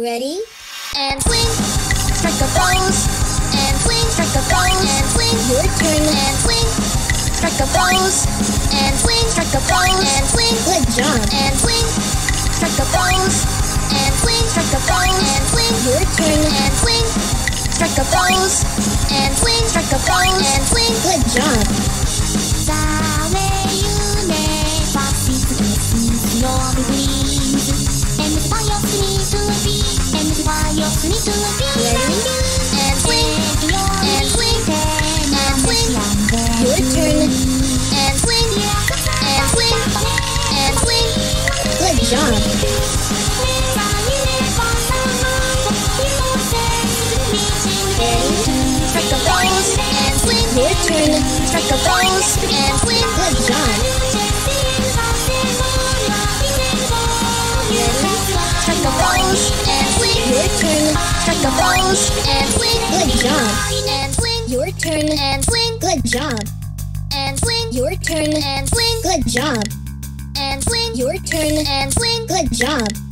Ready? And swing, strike the pose. And swing, strike the pose. And swing, your turn. And swing, strike the pose. And swing, strike the pose. And swing, good job. And swing, strike the pose. And swing, strike the pose. And swing, your turn. And swing, strike the pose. And swing, strike the pose. And swing, good job. Same, you may, のみ Strike a pose and swing. Your turn. Strike a pose and swing. Turn. Strike a pose and swing. Good job. And swing. Your turn and swing. Good job. And swing. Your turn and swing. Good job. And swing. Your turn and swing. Good job.